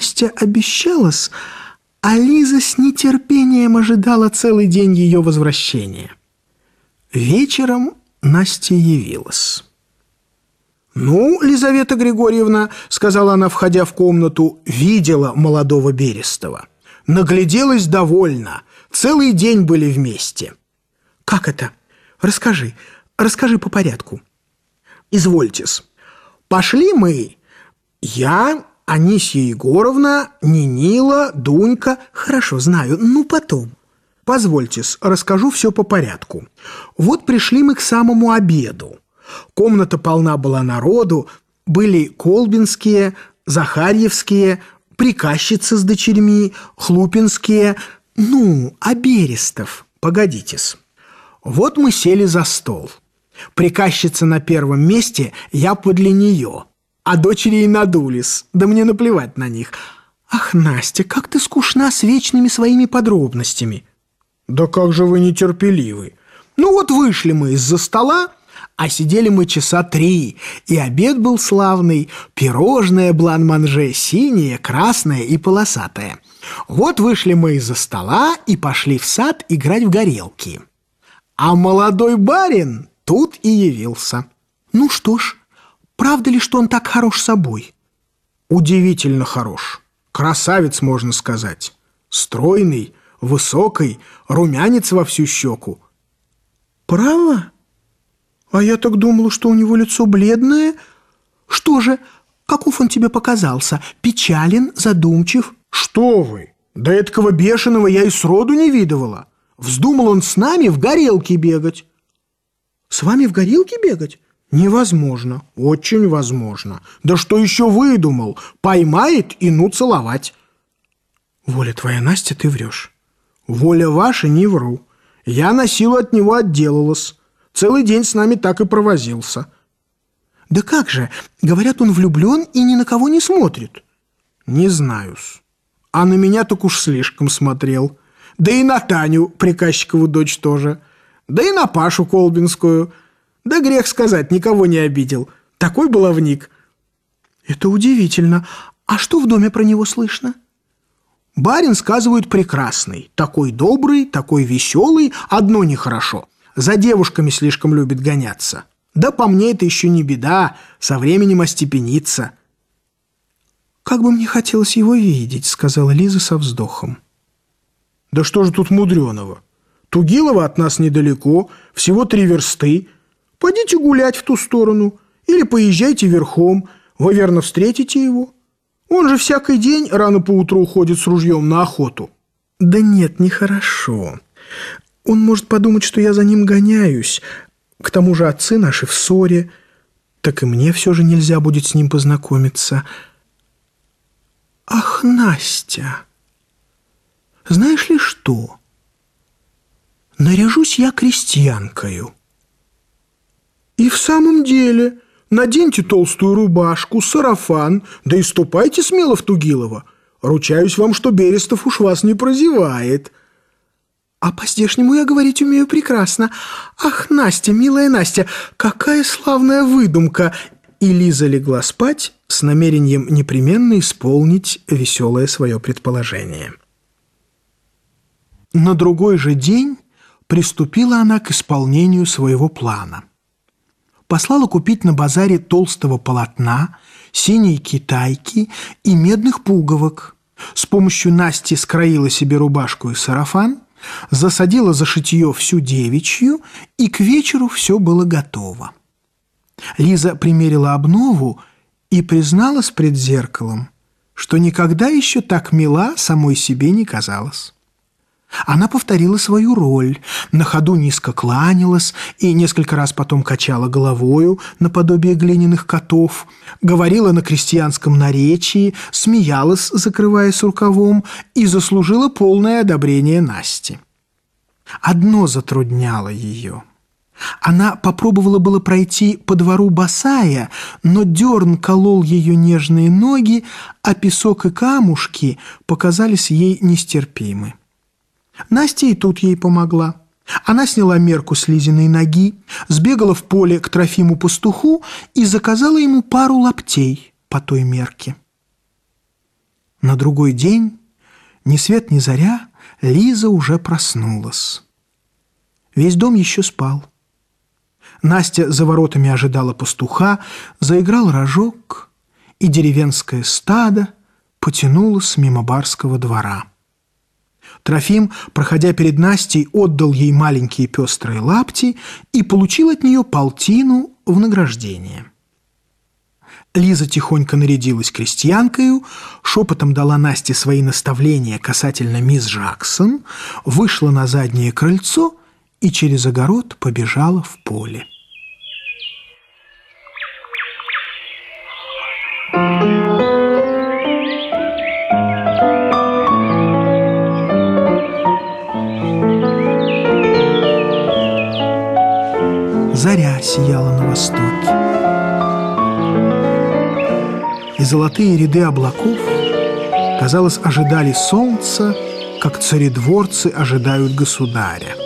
Настя обещалась, а Лиза с нетерпением ожидала целый день ее возвращения. Вечером Настя явилась. «Ну, Лизавета Григорьевна, — сказала она, входя в комнату, — видела молодого Берестова. Нагляделась довольно. Целый день были вместе». «Как это? Расскажи, расскажи по порядку». «Извольтесь. Пошли мы. Я, Анисья Егоровна, Нинила, Дунька. Хорошо, знаю. Ну, потом. Позвольтесь, расскажу все по порядку. Вот пришли мы к самому обеду. Комната полна была народу, были колбинские, захарьевские, приказчицы с дочерьми, хлупинские, ну, а Берестов, погодитесь. Вот мы сели за стол. Приказчица на первом месте, я подле нее, а дочери и надулись, да мне наплевать на них. Ах, Настя, как ты скучна с вечными своими подробностями. Да как же вы нетерпеливы. Ну вот вышли мы из-за стола, а сидели мы часа три, и обед был славный, пирожное блан-манже синее, красное и полосатое. Вот вышли мы из-за стола и пошли в сад играть в горелки. А молодой барин тут и явился. Ну что ж, правда ли, что он так хорош собой? Удивительно хорош. Красавец, можно сказать. Стройный, высокий, румянец во всю щеку. Право? А я так думала, что у него лицо бледное. Что же, каков он тебе показался? Печален, задумчив? Что вы? Да этого бешеного я и сроду не видывала. Вздумал он с нами в горелке бегать. С вами в горелке бегать? Невозможно, очень возможно. Да что еще выдумал? Поймает и ну целовать. Воля твоя, Настя, ты врешь. Воля ваша, не вру. Я на силу от него отделалась. Целый день с нами так и провозился. Да как же? Говорят, он влюблен и ни на кого не смотрит. Не знаю-с. А на меня так уж слишком смотрел. Да и на Таню, приказчикову дочь тоже. Да и на Пашу Колбинскую. Да грех сказать, никого не обидел. Такой баловник. Это удивительно. А что в доме про него слышно? Барин, сказывают, прекрасный. Такой добрый, такой веселый. Одно нехорошо. За девушками слишком любит гоняться. Да по мне это еще не беда, со временем остепенится. «Как бы мне хотелось его видеть», — сказала Лиза со вздохом. «Да что же тут мудреного? Тугилова от нас недалеко, всего три версты. Пойдите гулять в ту сторону или поезжайте верхом, вы верно встретите его. Он же всякий день рано поутру уходит с ружьем на охоту». «Да нет, нехорошо. Он может подумать, что я за ним гоняюсь. К тому же отцы наши в ссоре. Так и мне все же нельзя будет с ним познакомиться. Ах, Настя! Знаешь ли что? Наряжусь я крестьянкою. И в самом деле, наденьте толстую рубашку, сарафан, да и ступайте смело в Тугилово. Ручаюсь вам, что Берестов уж вас не прозевает». А по-здешнему я говорить умею прекрасно. Ах, Настя, милая Настя, какая славная выдумка!» И Лиза легла спать с намерением непременно исполнить веселое свое предположение. На другой же день приступила она к исполнению своего плана. Послала купить на базаре толстого полотна, синей китайки и медных пуговок. С помощью Насти скроила себе рубашку и сарафан – засадила за шитье всю девичью, и к вечеру все было готово. Лиза примерила обнову и призналась пред зеркалом, что никогда еще так мила самой себе не казалась. Она повторила свою роль, на ходу низко кланялась и несколько раз потом качала головою наподобие глиняных котов, говорила на крестьянском наречии, смеялась, закрываясь рукавом, и заслужила полное одобрение Насти. Одно затрудняло ее. Она попробовала было пройти по двору босая, но дерн колол ее нежные ноги, а песок и камушки показались ей нестерпимы. Настя и тут ей помогла. Она сняла мерку с Лизиной ноги, сбегала в поле к Трофиму-пастуху и заказала ему пару лаптей по той мерке. На другой день, ни свет ни заря, Лиза уже проснулась. Весь дом еще спал. Настя за воротами ожидала пастуха, заиграл рожок, и деревенское стадо потянулось мимо барского двора. Трофим, проходя перед Настей, отдал ей маленькие пестрые лапти и получил от нее полтину в награждение. Лиза тихонько нарядилась крестьянкою, шепотом дала Насте свои наставления касательно мисс Джаксон, вышла на заднее крыльцо и через огород побежала в поле. Востоке. И золотые ряды облаков, казалось, ожидали солнца, как царедворцы ожидают государя.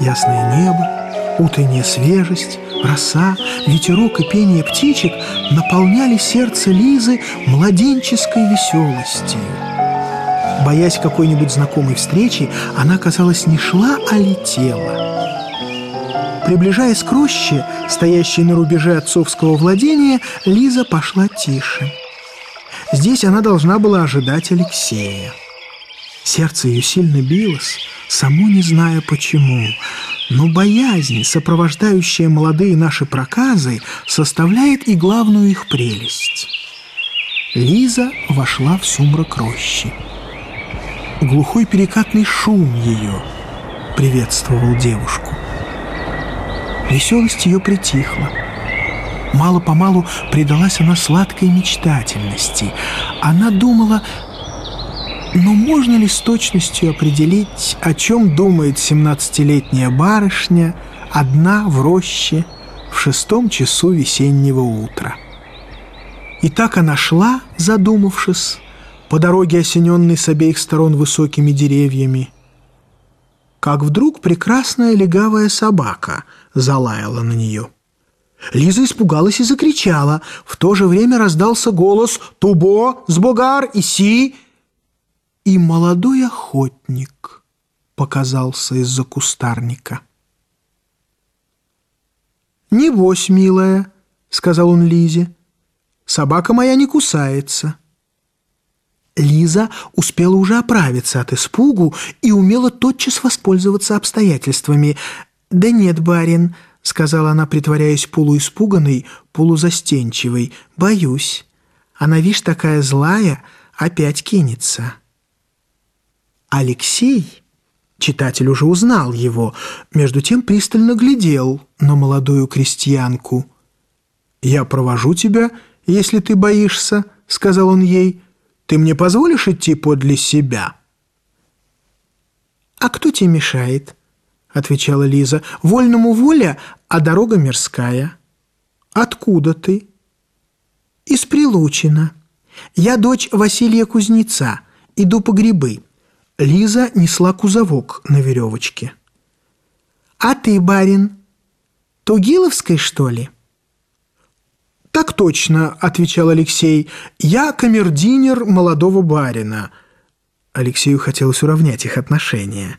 Ясное небо, утренняя свежесть, роса, ветерок и пение птичек наполняли сердце Лизы младенческой веселостью. Боясь какой-нибудь знакомой встречи, она, казалось, не шла, а летела. Приближаясь к роще, стоящей на рубеже отцовского владения, Лиза пошла тише. Здесь она должна была ожидать Алексея. Сердце ее сильно билось, само не зная почему. Но боязнь, сопровождающая молодые наши проказы, составляет и главную их прелесть. Лиза вошла в сумрак рощи. Глухой перекатный шум ее приветствовал девушку. Веселость ее притихла. Мало-помалу предалась она сладкой мечтательности. Она думала, но можно ли с точностью определить, о чем думает семнадцатилетняя барышня, одна в роще, в шестом часу весеннего утра? И так она шла, задумавшись, по дороге, осененной с обеих сторон высокими деревьями, как вдруг прекрасная легавая собака залаяла на нее. Лиза испугалась и закричала. В то же время раздался голос «Тубо! Сбогар! Иси!» И молодой охотник показался из-за кустарника. «Небось, милая», — сказал он Лизе, — «собака моя не кусается». Лиза успела уже оправиться от испугу и умела тотчас воспользоваться обстоятельствами. «Да нет, барин», — сказала она, притворяясь полуиспуганной, полузастенчивой, — «боюсь. Она, вишь, такая злая, опять кинется». Алексей, читатель уже узнал его, между тем пристально глядел на молодую крестьянку. «Я провожу тебя, если ты боишься», — сказал он ей, — ты мне позволишь идти подле себя?» «А кто тебе мешает?» — отвечала Лиза. «Вольному воля, а дорога мирская». «Откуда ты?» «Из Прилучина. Я дочь Василия Кузнеца. Иду по грибы». Лиза несла кузовок на веревочке. «А ты, барин, Тугиловской, что ли?» «Так точно», — отвечал Алексей. «Я камердинер молодого барина». Алексею хотелось уравнять их отношения.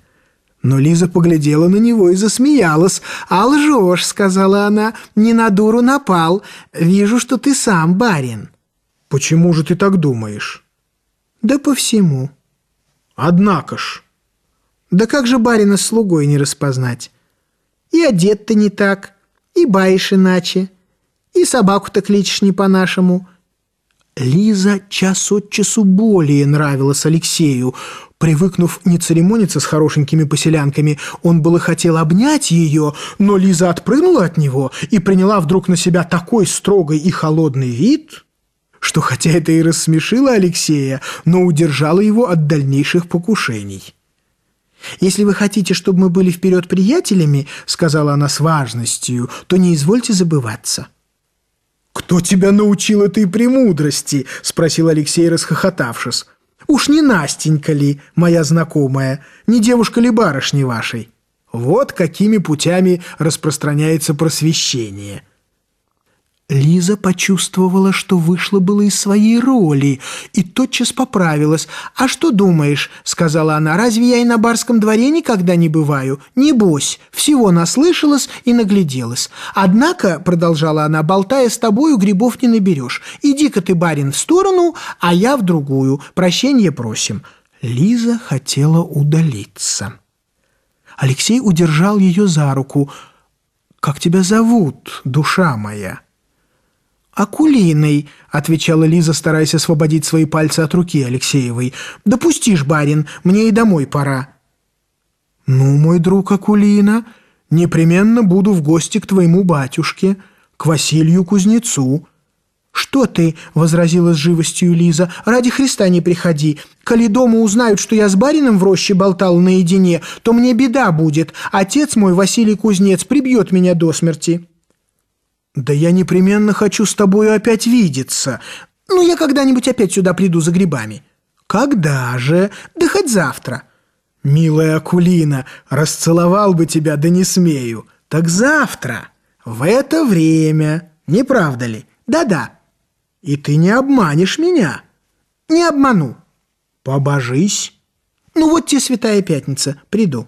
Но Лиза поглядела на него и засмеялась. «А лжешь», — сказала она, — «не на дуру напал. Вижу, что ты сам барин». «Почему же ты так думаешь?» «Да по всему». «Однако ж». «Да как же барина слугой не распознать? И одет ты не так, и баишь иначе». И собаку-то кличешь не по-нашему». Лиза час от часу более нравилась Алексею. Привыкнув не церемониться с хорошенькими поселянками, он было хотел обнять ее, но Лиза отпрыгнула от него и приняла вдруг на себя такой строгий и холодный вид, что хотя это и рассмешило Алексея, но удержало его от дальнейших покушений. «Если вы хотите, чтобы мы были вперед приятелями, — сказала она с важностью, — то не извольте забываться». «Кто тебя научил этой премудрости?» – спросил Алексей, расхохотавшись. «Уж не Настенька ли, моя знакомая, не девушка ли барышни вашей? Вот какими путями распространяется просвещение». Лиза почувствовала, что вышла было из своей роли, и тотчас поправилась. «А что думаешь?» — сказала она. «Разве я и на барском дворе никогда не бываю? Небось, всего наслышалась и нагляделась. Однако, — продолжала она, — болтая с тобою, грибов не наберешь. Иди-ка ты, барин, в сторону, а я в другую. Прощение просим». Лиза хотела удалиться. Алексей удержал ее за руку. «Как тебя зовут, душа моя?» «Акулиной», — отвечала Лиза, стараясь освободить свои пальцы от руки Алексеевой. «Да пустишь, барин, мне и домой пора». «Ну, мой друг Акулина, непременно буду в гости к твоему батюшке, к Василию Кузнецу». «Что ты?» — возразила с живостью Лиза. «Ради Христа не приходи. Коли дома узнают, что я с барином в роще болтал наедине, то мне беда будет. Отец мой, Василий Кузнец, прибьет меня до смерти». «Да я непременно хочу с тобою опять видеться. Ну, я когда-нибудь опять сюда приду за грибами». «Когда же? Да хоть завтра». «Милая Акулина, расцеловал бы тебя, да не смею. Так завтра, в это время, не правда ли? Да-да. И ты не обманешь меня». «Не обману». «Побожись». «Ну вот тебе святая пятница, приду».